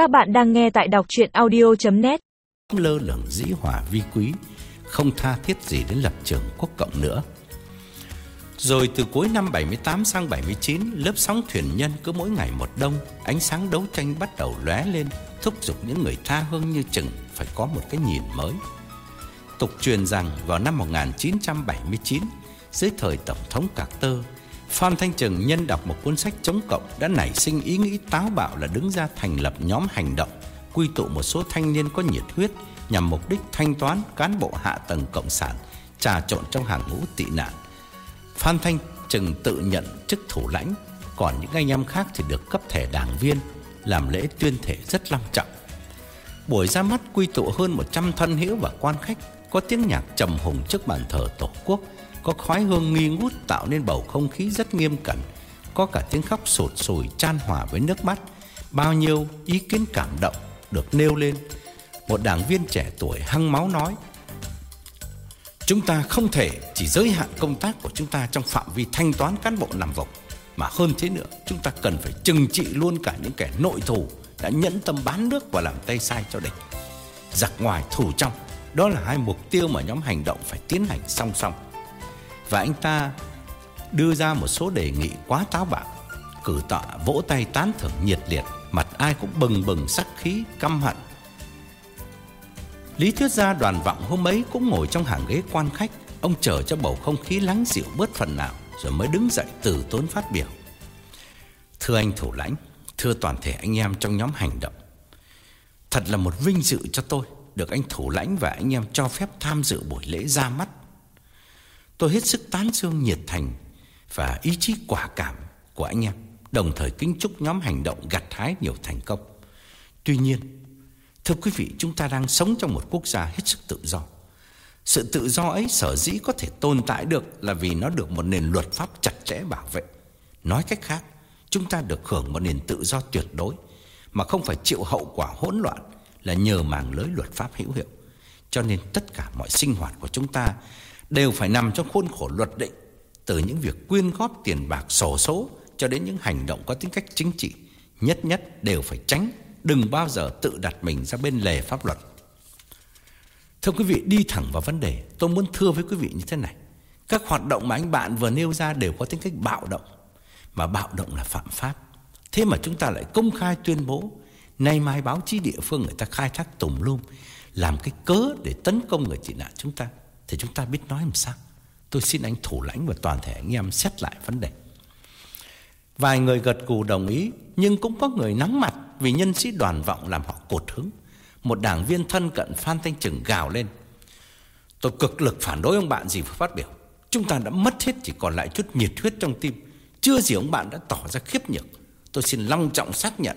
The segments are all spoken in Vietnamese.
Các bạn đang nghe tại đọc chuyện audio.net Lơ lửng dĩ hòa vi quý, Không tha thiết gì đến lập trường quốc cộng nữa. Rồi từ cuối năm 78 sang 79 Lớp sóng thuyền nhân cứ mỗi ngày một đông, Ánh sáng đấu tranh bắt đầu lóe lên, Thúc giục những người tha hương như chừng Phải có một cái nhìn mới. Tục truyền rằng vào năm 1979 Dưới thời Tổng thống Carter Phan Thanh Trừng nhân đọc một cuốn sách chống cộng đã nảy sinh ý nghĩ táo bạo là đứng ra thành lập nhóm hành động, quy tụ một số thanh niên có nhiệt huyết nhằm mục đích thanh toán cán bộ hạ tầng cộng sản trà trộn trong hàng ngũ tị nạn. Phan Thanh Trừng tự nhận chức thủ lãnh, còn những anh em khác thì được cấp thẻ đảng viên, làm lễ tuyên thể rất long trọng. Buổi ra mắt quy tụ hơn 100 thân hữu và quan khách, có tiếng nhạc trầm hùng trước bàn thờ Tổ quốc có khói hương nghi ngút tạo nên bầu không khí rất nghiêm cẩn, có cả tiếng khóc sụt sùi chan hòa với nước mắt, bao nhiêu ý kiến cảm động được nêu lên. Một đảng viên trẻ tuổi hăng máu nói: Chúng ta không thể chỉ giới hạn công tác của chúng ta trong phạm vi thanh toán cán bộ nằm vùng, mà hơn thế nữa, chúng ta cần phải trừng trị luôn cả những kẻ nội thù đã nhẫn tâm bán nước và làm tay sai cho địch. Giặc ngoài thủ trong, đó là hai mục tiêu mà nhóm hành động phải tiến hành song song. Và anh ta đưa ra một số đề nghị quá táo bạo, Cử tọa vỗ tay tán thưởng nhiệt liệt, Mặt ai cũng bừng bừng sắc khí, căm hận. Lý thuyết gia đoàn vọng hôm ấy cũng ngồi trong hàng ghế quan khách. Ông chờ cho bầu không khí lắng dịu bớt phần nào, Rồi mới đứng dậy từ tốn phát biểu. Thưa anh thủ lãnh, Thưa toàn thể anh em trong nhóm hành động, Thật là một vinh dự cho tôi Được anh thủ lãnh và anh em cho phép tham dự buổi lễ ra mắt. Tôi hết sức tán dương nhiệt thành và ý chí quả cảm của anh em, đồng thời kính chúc nhóm hành động gặt hái nhiều thành công. Tuy nhiên, thưa quý vị, chúng ta đang sống trong một quốc gia hết sức tự do. Sự tự do ấy sở dĩ có thể tồn tại được là vì nó được một nền luật pháp chặt chẽ bảo vệ. Nói cách khác, chúng ta được hưởng một nền tự do tuyệt đối mà không phải chịu hậu quả hỗn loạn là nhờ màng lưới luật pháp hữu hiệu. Cho nên tất cả mọi sinh hoạt của chúng ta đều phải nằm trong khuôn khổ luật định, từ những việc quyên góp tiền bạc sổ số cho đến những hành động có tính cách chính trị, nhất nhất đều phải tránh, đừng bao giờ tự đặt mình ra bên lề pháp luật. Thưa quý vị, đi thẳng vào vấn đề, tôi muốn thưa với quý vị như thế này. Các hoạt động mà anh bạn vừa nêu ra đều có tính cách bạo động, mà bạo động là phạm pháp. Thế mà chúng ta lại công khai tuyên bố, nay mai báo chí địa phương người ta khai thác tùm lum, làm cái cớ để tấn công người tị nạn chúng ta thì chúng ta biết nói làm sao. Tôi xin anh thủ lãnh và toàn thể anh em xét lại vấn đề. Vài người gật cù đồng ý, nhưng cũng có người nóng mặt vì nhân sĩ đoàn vọng làm họ cột hứng. Một đảng viên thân cận Phan Thanh Trừng gào lên. Tôi cực lực phản đối ông bạn gì vừa phát biểu. Chúng ta đã mất hết chỉ còn lại chút nhiệt huyết trong tim. Chưa gì ông bạn đã tỏ ra khiếp nhược. Tôi xin long trọng xác nhận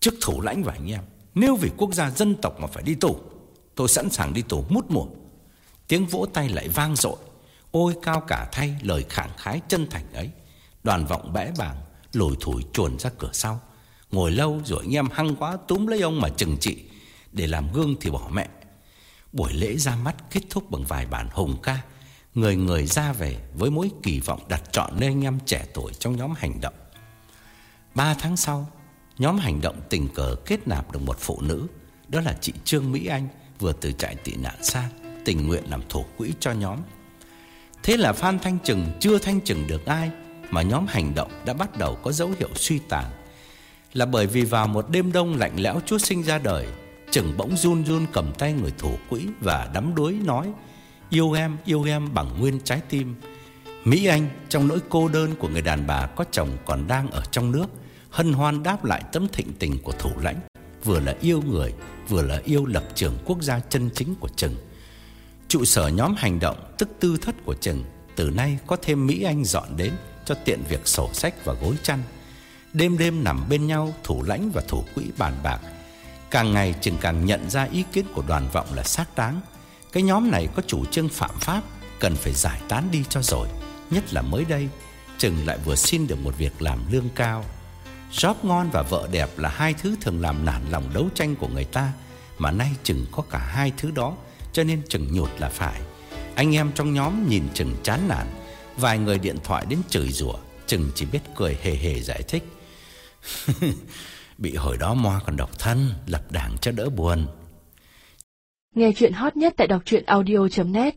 trước thủ lãnh và anh em. Nếu vì quốc gia dân tộc mà phải đi tù, tôi sẵn sàng đi tù mút mùa. Tiếng vỗ tay lại vang dội. Ôi cao cả thay, lời khẳng khái chân thành ấy. Đoàn vọng bẽ bàng, Lùi thủi chuồn ra cửa sau. Ngồi lâu rồi anh em hăng quá túm lấy ông mà chừng trị, Để làm gương thì bỏ mẹ. Buổi lễ ra mắt kết thúc bằng vài bản hùng ca. Người người ra về với mối kỳ vọng đặt trọn nơi anh em trẻ tuổi trong nhóm hành động. Ba tháng sau, Nhóm hành động tình cờ kết nạp được một phụ nữ. Đó là chị Trương Mỹ Anh, Vừa từ trại tị nạn sang tình nguyện làm thủ quỹ cho nhóm. Thế là Phan Thanh Trừng chưa thanh trừng được ai mà nhóm hành động đã bắt đầu có dấu hiệu suy tàn. Là bởi vì vào một đêm đông lạnh lẽo Chúa sinh ra đời, Trừng bỗng run run cầm tay người thủ quỹ và đắm đuối nói: "Yêu em, yêu em bằng nguyên trái tim." Mỹ Anh trong nỗi cô đơn của người đàn bà có chồng còn đang ở trong nước, hân hoan đáp lại tấm thịnh tình của thủ lãnh, vừa là yêu người, vừa là yêu lập trường quốc gia chân chính của Trừng. Trụ sở nhóm hành động tức tư thất của Trừng từ nay có thêm Mỹ Anh dọn đến cho tiện việc sổ sách và gối chăn. Đêm đêm nằm bên nhau, thủ lãnh và thủ quỹ bàn bạc. Càng ngày Trừng càng nhận ra ý kiến của đoàn vọng là xác đáng. Cái nhóm này có chủ trương phạm pháp, cần phải giải tán đi cho rồi. Nhất là mới đây, Trừng lại vừa xin được một việc làm lương cao. Job ngon và vợ đẹp là hai thứ thường làm nản lòng đấu tranh của người ta, mà nay Trừng có cả hai thứ đó cho nên chừng nhột là phải. Anh em trong nhóm nhìn chừng chán nản, vài người điện thoại đến chửi rủa, chừng chỉ biết cười hề hề giải thích. Bị hồi đó Moa còn độc thân Lập đảng cho đỡ buồn Nghe chuyện hot nhất tại đọc truyện audio.net